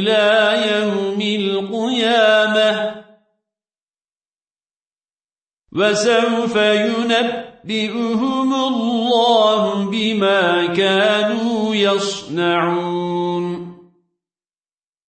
إلى يوم القيامة. وسوف ينبئهم الله بما كانوا يصنعون.